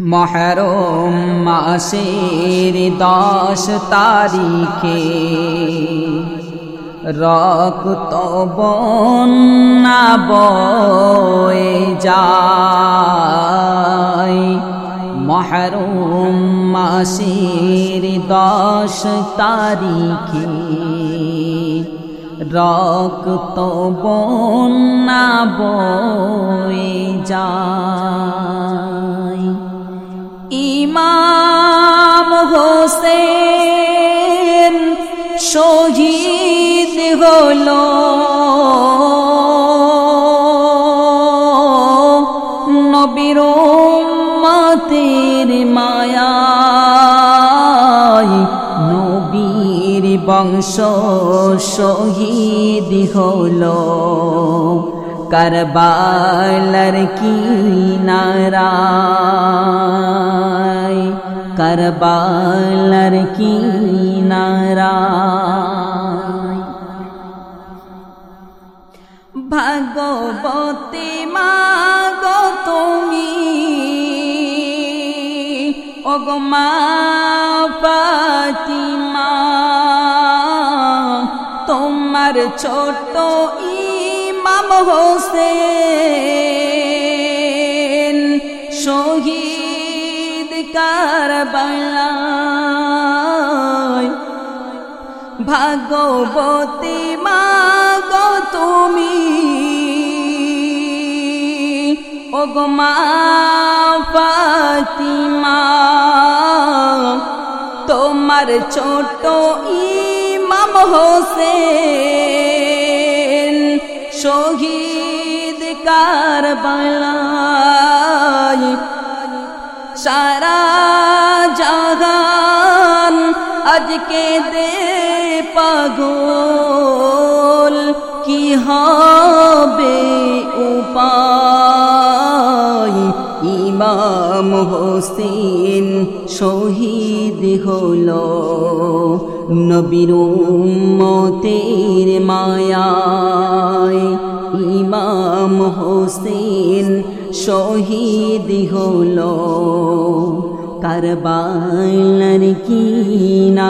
মহরম মাসের দশ তারিখে। রক্ত বন্যা বয়ে যায়। মহরম মাসের দশ তারিখে। রক্ত বন্যা বয়ে যায়। ইমাম হোসেন শহীদ হল। নবীর মাতের মায়া নবীর বংশ শহীদ হল। করবালার কিনারায় করবালার কিনারায় ভাগবতী মাগ তুমি অগমা পাতিমা তোমার ছোট ইমাম হোসেন কারবালায় ভাগবতী মাগ তুমি ওগমা ফাতিমা তোমার ছোট ইমাম হোসেন শহীদ কারবালায়। সারা আজকে দে পাগল, কি হবে উপায়? ইমাম হোসেন শহীদ হল নবীর মতের মায়ায়। ইমাম হোসেন শহীদ হল কারবালার কিনারায়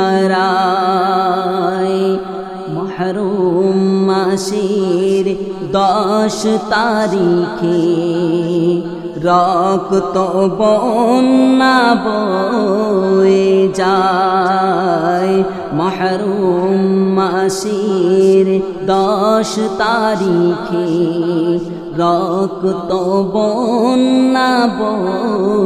মহরম মাসের দশ তারিখে রক্ত বন্যা বয়ে যায়। মহরম মাসের দশ তারিখে রক্ত বন্যা বয়ে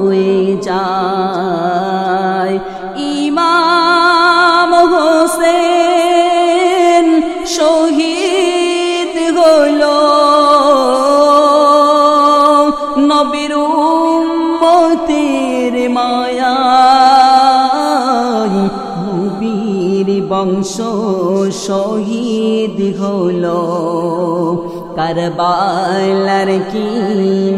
নবীর বংশ শহীদ হল। করবালার কিনারায়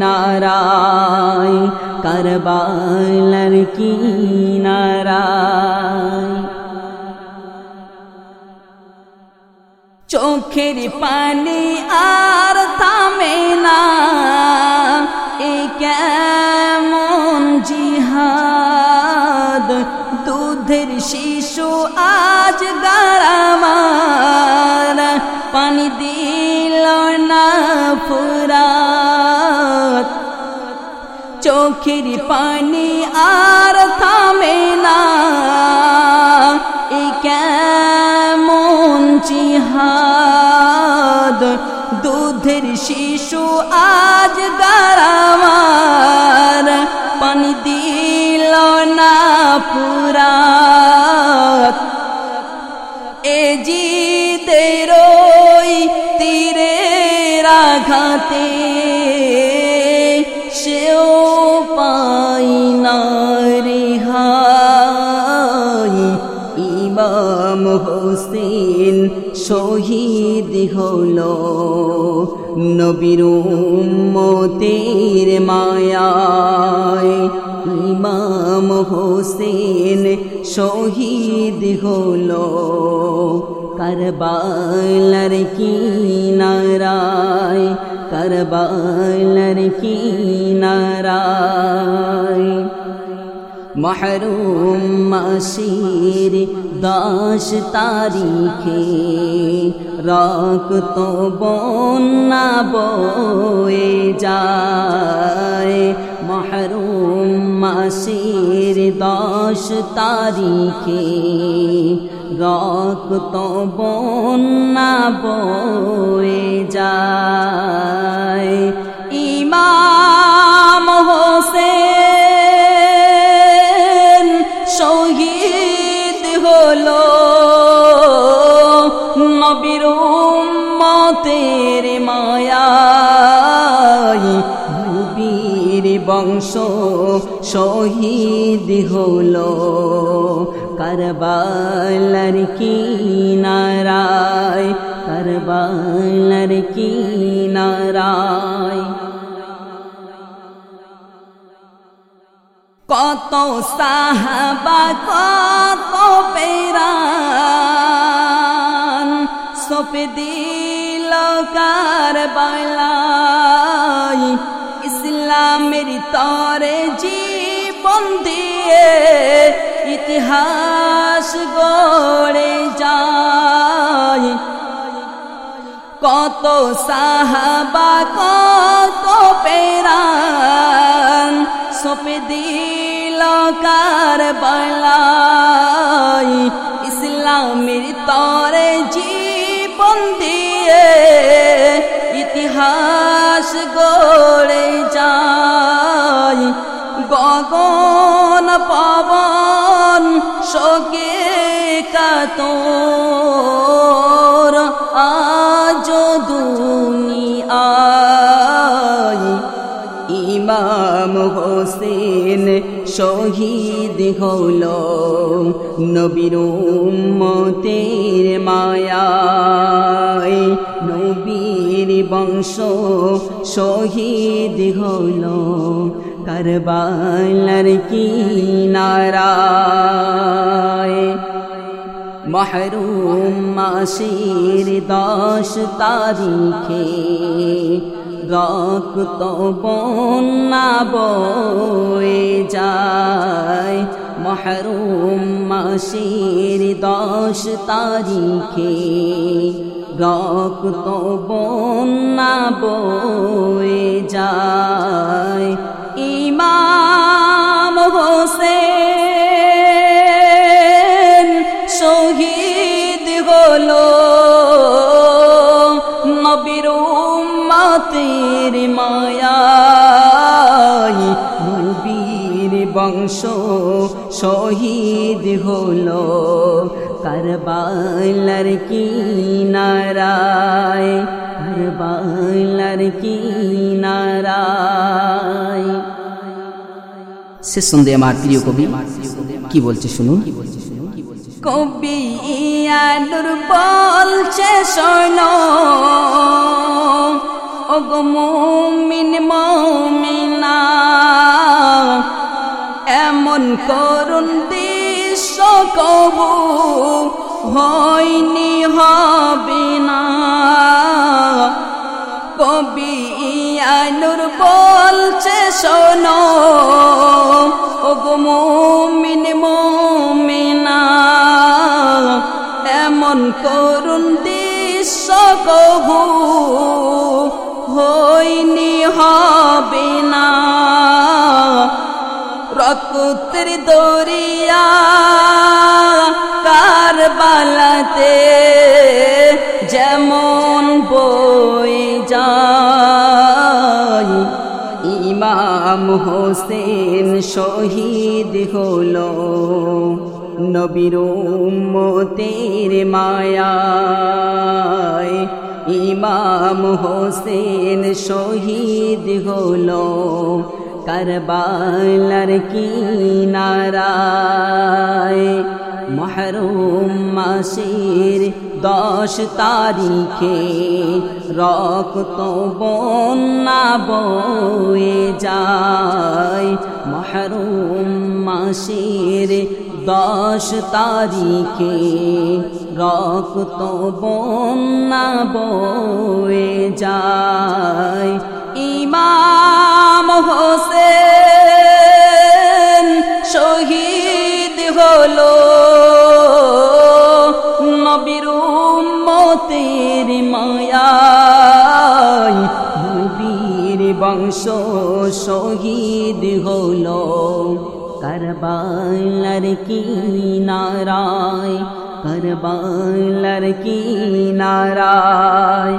করবালার কিনারায়। চোখের পানি চোখের পানি আর থামে না। এ কেমন জিহাদ? দুধের শিশু আজ গারামার পানি দিল না পুরাত। এ জিদের তীরে রাঘাতে শহীদ হল নবীর মতের মায়ায়। ইমাম হোসেন শহীদ হল করবালার কিনারায়। করবালার কিনারায় মহরুম মাসির দশ তারিখে রক্ত বন্যা বয়ে যায় মহরুম মাসির দশ তারিখে রক্ত বন্যা বয়ে যায় ইমাম মতের মায়াই নবীর বংশ শহীদ হলো। করবালার কিনারায় করবালার কিনারায়। কত সাহাবা, কত পেরান সপে দিল কারবালাই ইসলামের তরে জীবন দিয়ে ইতিহাস গড়ে যায়। কত সাহাবা, কত পেরান সপে দিল কারবালাই ইসলামের তরে পবন শোকে কাতর। আজ দুনিয়ায় ইমাম হোসেন শহীদ হল। নবীর মতের মায়ায় নবীর বংশ শহীদ হল। কারবালার কিনারায় মহরুম মাসের দশ তারিখে রক্ত বন্যা বয়ে যায় মহরুম মাসের দশ তারিখে রক্ত বন্যা বয়ে যায় বংশ শহীদ হলো কারবালার কিনারায় কারবালার কিনারায়। শেষ সন্ধে আমার প্রিয় কবি কি বলছে শুনুন? কি বলছে কবি আলুর বলছে শোনো ও গো মুমিন মুমিনা করুন দৃশ্য কবু হয়নি হবে না। কবি আলুর বলছে শোনো রক্তের দরিয়া কারবালাতে যেমন বই যায়। ইমাম হোসেন শহীদ হলো নবীর মতের মায়ায়। ইমাম হোসেন শহীদ হলো কারবালার কিনারায় মহরুম মাসের দশ তারিখে রক্ত বন্যা বয়ে যায় মহরুম মাসের দশ তারিখে রক্ত বন্যা বয়ে যায় ইমাম হোসেন শহীদ হলো। নবীর মতির মায়ায় নবীর বংশ শহীদ হলো। করবালার কি নারায় করবালার কি নারায়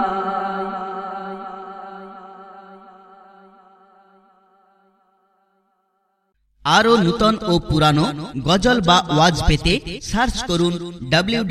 আরও নূতন ও পুরানো গজল বা ওয়াজ পেতে সার্চ করুন ডাব্লিউ